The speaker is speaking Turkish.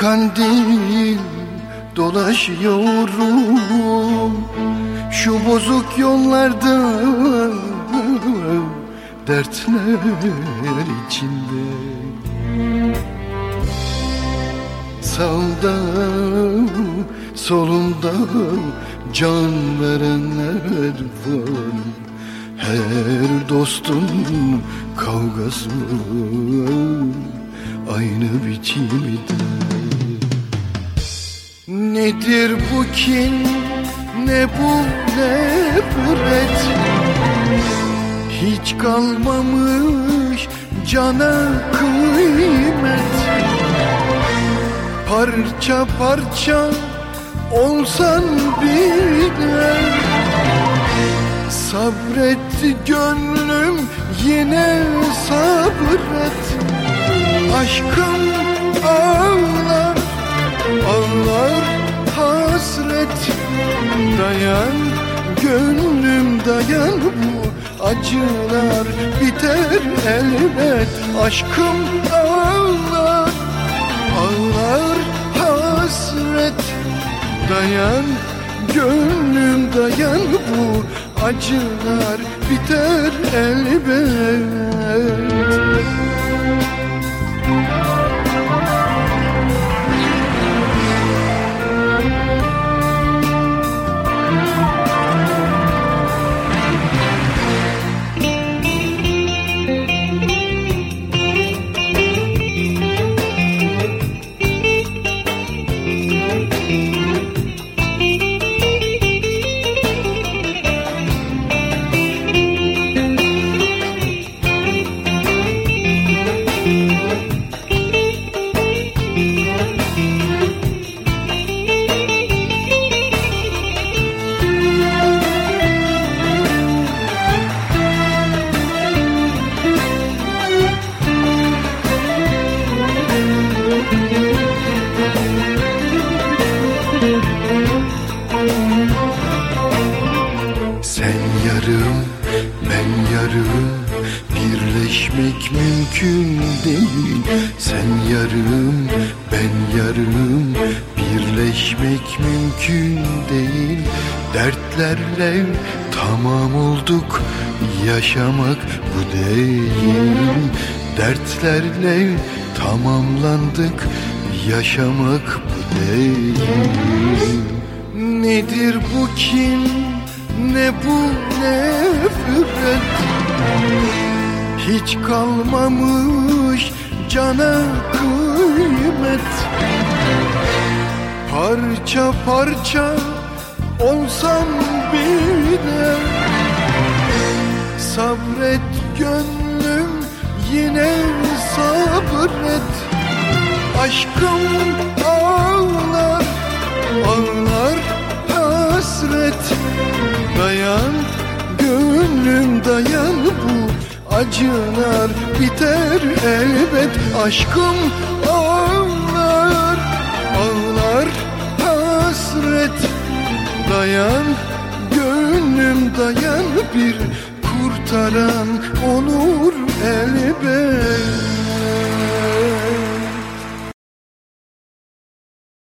kandil dolaşıyorum. Şu bozuk yollarda dertler içinde. Sağda solumda can verenler var. Her dostun kavgası aynı biçimde Nedir bu kin? Ne bu nefret Hiç kalmamış cana kıymet. Parça parça olsan bile Sabret gönlüm yine sabret. Aşkım ağlar, ağlar hasret. Dayan gönlüm dayan. Bu acılar biter elbet. Aşkım ağlar, ağlar hasret. Dayan gönlüm dayan. Bu acılar biter elbet Sen yarım, ben yarım Birleşmek mümkün değil. Sen yarım, ben yarım Birleşmek mümkün değil. Dertlerle tamam olduk Yaşamak bu değil. Dertlerle tamamlandık Yaşamak bu değil. Nedir bu kin? Ne bu nefret? Hiç kalmamış cana kıymet. Parça parça olsam bile Sabret gönlüm yine Aşkım ağlar ağlar hasret. Dayan gönlüm dayan bu acılar biter elbet. Aşkım ağlar ağlar hasret. Dayan gönlüm dayan bir kurtaran olur elbet